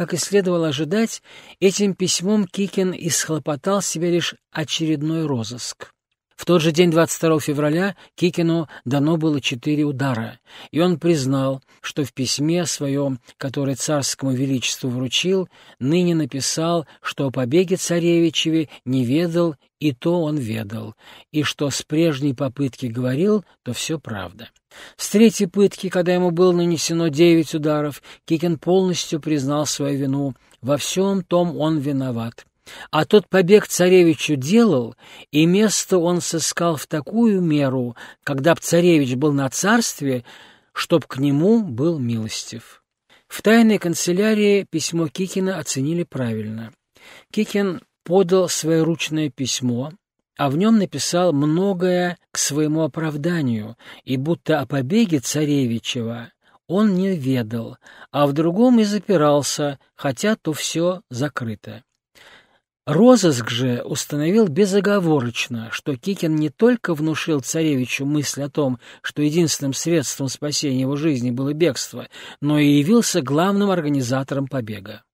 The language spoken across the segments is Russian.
как и следовало ожидать, этим письмом Кикин исхлопотал себе лишь очередной розыск. В тот же день, 22 февраля, Кикину дано было четыре удара, и он признал, что в письме своем, которое царскому величеству вручил, ныне написал, что о побеге царевичеве не ведал, и то он ведал, и что с прежней попытки говорил, то все правда. С третьей пытки, когда ему было нанесено девять ударов, Кикин полностью признал свою вину. Во всем том он виноват. А тот побег царевичу делал, и место он сыскал в такую меру, когда б царевич был на царстве, чтоб к нему был милостив. В тайной канцелярии письмо Кикина оценили правильно. Кикин подал своеручное письмо, а в нем написал многое к своему оправданию, и будто о побеге царевичева он не ведал, а в другом и запирался, хотя то все закрыто. Розыск же установил безоговорочно, что Кикин не только внушил царевичу мысль о том, что единственным средством спасения его жизни было бегство, но и явился главным организатором побега.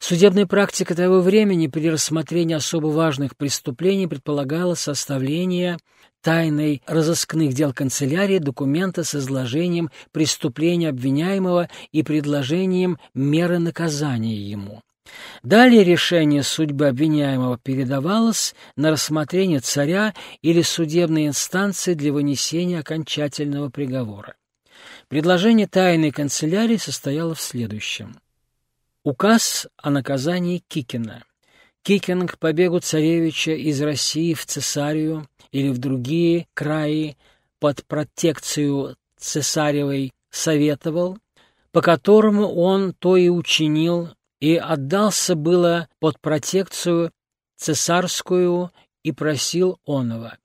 Судебная практика того времени при рассмотрении особо важных преступлений предполагала составление тайной разыскных дел канцелярии документа с изложением преступления обвиняемого и предложением меры наказания ему. Далее решение судьбы обвиняемого передавалось на рассмотрение царя или судебной инстанции для вынесения окончательного приговора. Предложение тайной канцелярии состояло в следующем. Указ о наказании Кикина. Кикин к побегу царевича из России в Цесарию или в другие краи под протекцию цесаревой советовал, по которому он то и учинил, и отдался было под протекцию цесарскую и просил оного,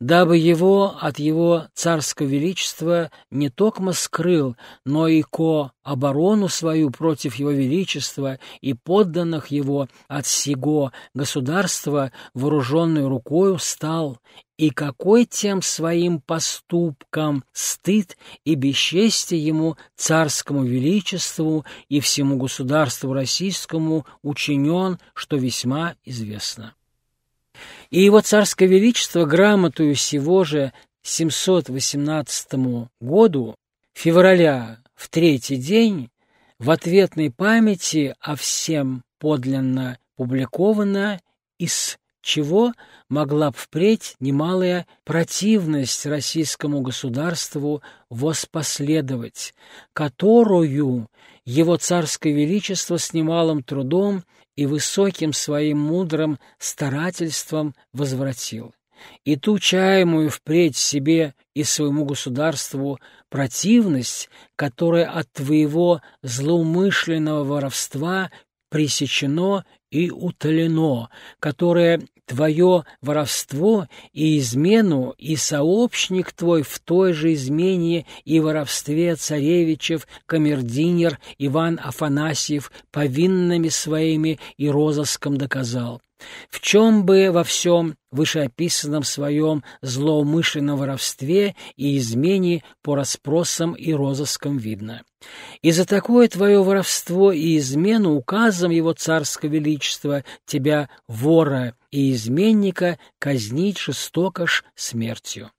дабы его от его царского величества не токмо скрыл, но и ко оборону свою против его величества и подданных его от сего государства вооруженной рукою стал и какой тем своим поступкам стыд и бесчестие ему царскому величеству и всему государству российскому учинен, что весьма известно. И его царское величество грамотую сего же 718 году, февраля, в третий день, в ответной памяти о всем подлинно публиковано из чего могла б впредь немалая противность российскому государству воспоследовать, которую его царское величество с немалым трудом и высоким своим мудрым старательством возвратил. И ту чаемую впредь себе и своему государству противность, которая от твоего злоумышленного воровства пресечено и утолено, которое твое воровство и измену, и сообщник твой в той же измене и воровстве царевичев, камердинер Иван Афанасьев повинными своими и розыском доказал. В чем бы во всем вышеописанном своем злоумышленном воровстве и измене по расспросам и розыскам видно. И за такое твое воровство и измену указом его царского величества тебя, вора и изменника, казнить жестоко ж смертью.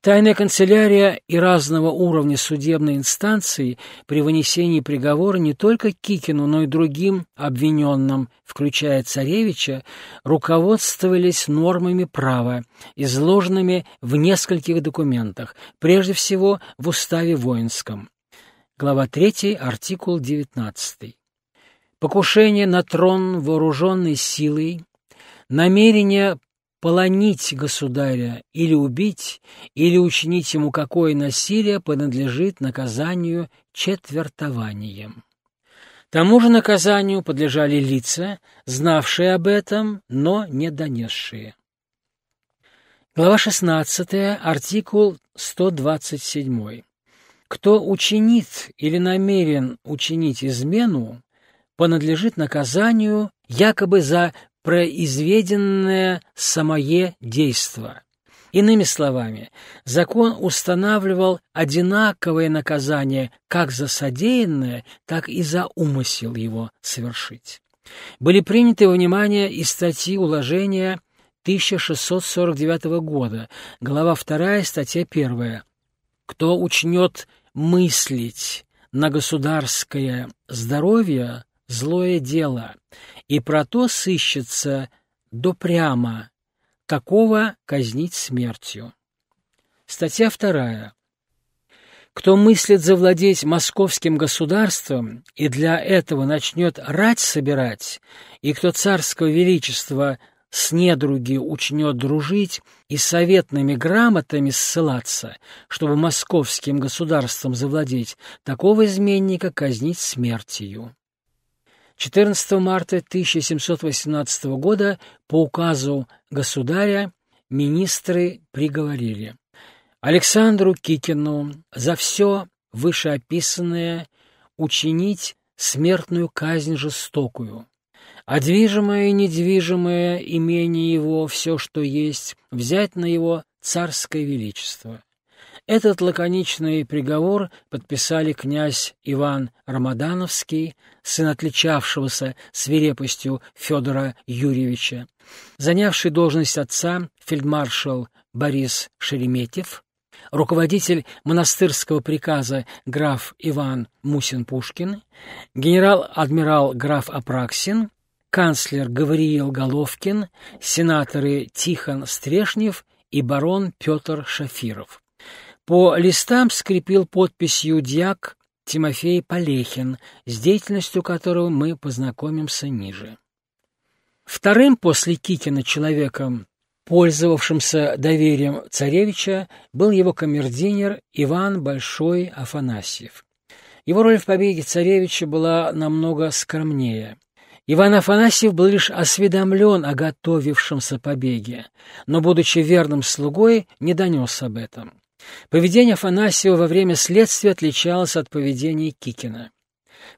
Тайная канцелярия и разного уровня судебной инстанции при вынесении приговора не только Кикину, но и другим обвиненным, включая царевича, руководствовались нормами права, изложенными в нескольких документах, прежде всего в Уставе воинском. Глава 3, артикул 19. Покушение на трон вооруженной силой, намерение полонить государя или убить, или учинить ему какое насилие понадлежит наказанию четвертованием. Тому же наказанию подлежали лица, знавшие об этом, но не донесшие. Глава 16, артикул 127. Кто учинит или намерен учинить измену, понадлежит наказанию якобы за произведенное самое действо. Иными словами, закон устанавливал одинаковое наказание как за содеянное, так и за умысел его совершить. Были приняты во внимание и статьи уложения 1649 года, глава 2, статья 1. Кто учнет мыслить на государское здоровье – злое дело, и про то сыщется допрямо, такого казнить смертью. Статья вторая. Кто мыслит завладеть московским государством и для этого начнет рать собирать, и кто царского величества с недруги учнет дружить и советными грамотами ссылаться, чтобы московским государством завладеть, такого изменника казнить смертью. 14 марта 1718 года по указу государя министры приговорили Александру Кикину за все вышеописанное учинить смертную казнь жестокую, а движимое и недвижимое имение его, все, что есть, взять на его царское величество. Этот лаконичный приговор подписали князь Иван Рамадановский, сын отличавшегося свирепостью Федора Юрьевича, занявший должность отца фельдмаршал Борис Шереметьев, руководитель монастырского приказа граф Иван Мусин-Пушкин, генерал-адмирал граф Апраксин, канцлер Гавриил Головкин, сенаторы Тихон Стрешнев и барон Петр Шафиров. По листам скрепил подписью дьяк Тимофей Полехин, с деятельностью которого мы познакомимся ниже. Вторым после Кикина человеком, пользовавшимся доверием царевича, был его камердинер Иван Большой Афанасьев. Его роль в побеге царевича была намного скромнее. Иван Афанасьев был лишь осведомлен о готовившемся побеге, но, будучи верным слугой, не донес об этом. Поведение Афанасьева во время следствия отличалось от поведения Кикина.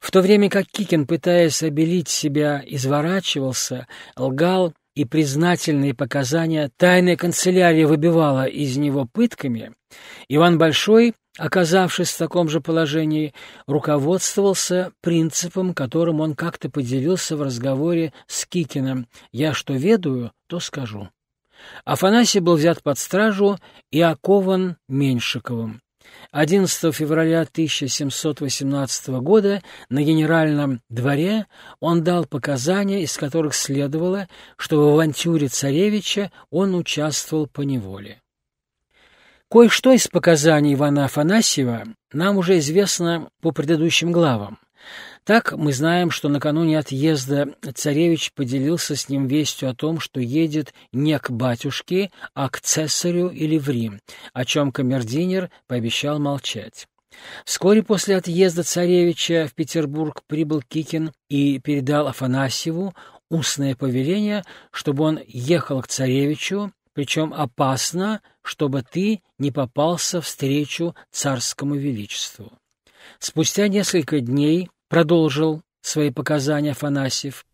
В то время как Кикин, пытаясь обелить себя, изворачивался, лгал и признательные показания тайная канцелярия выбивала из него пытками, Иван Большой, оказавшись в таком же положении, руководствовался принципом, которым он как-то поделился в разговоре с Кикиным «Я что ведаю, то скажу». Афанасий был взят под стражу и окован Меньшиковым. 11 февраля 1718 года на Генеральном дворе он дал показания, из которых следовало, что в авантюре царевича он участвовал по неволе. Кое-что из показаний Ивана Афанасьева нам уже известно по предыдущим главам. Так мы знаем, что накануне отъезда царевич поделился с ним вестью о том, что едет не к батюшке, а к цесарю или в Рим, о чем камердинер пообещал молчать. Вскоре после отъезда царевича в Петербург прибыл Кикин и передал Афанасьеву устное повеление, чтобы он ехал к царевичу, причем опасно, чтобы ты не попался встречу царскому величеству. Спустя несколько дней продолжил свои показания Афанасьев,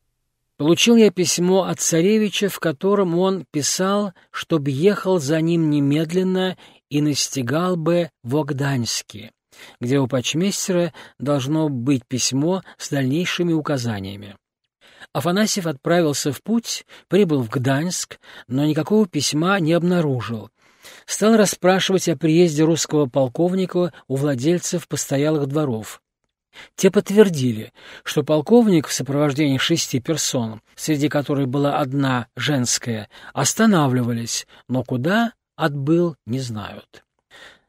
получил я письмо от царевича, в котором он писал, чтобы ехал за ним немедленно и настигал бы в Огданьске, где у почмейстера должно быть письмо с дальнейшими указаниями. Афанасьев отправился в путь, прибыл в Гданьск, но никакого письма не обнаружил. Стал расспрашивать о приезде русского полковника у владельцев постоялых дворов. Те подтвердили, что полковник в сопровождении шести персон, среди которых была одна женская, останавливались, но куда отбыл, не знают.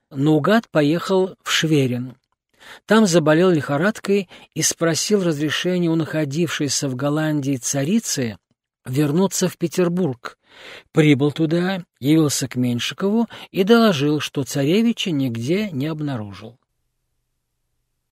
Наугад поехал в Шверин. Там заболел лихорадкой и спросил разрешения у находившейся в Голландии царицы вернуться в Петербург. Прибыл туда, явился к Меньшикову и доложил, что царевича нигде не обнаружил.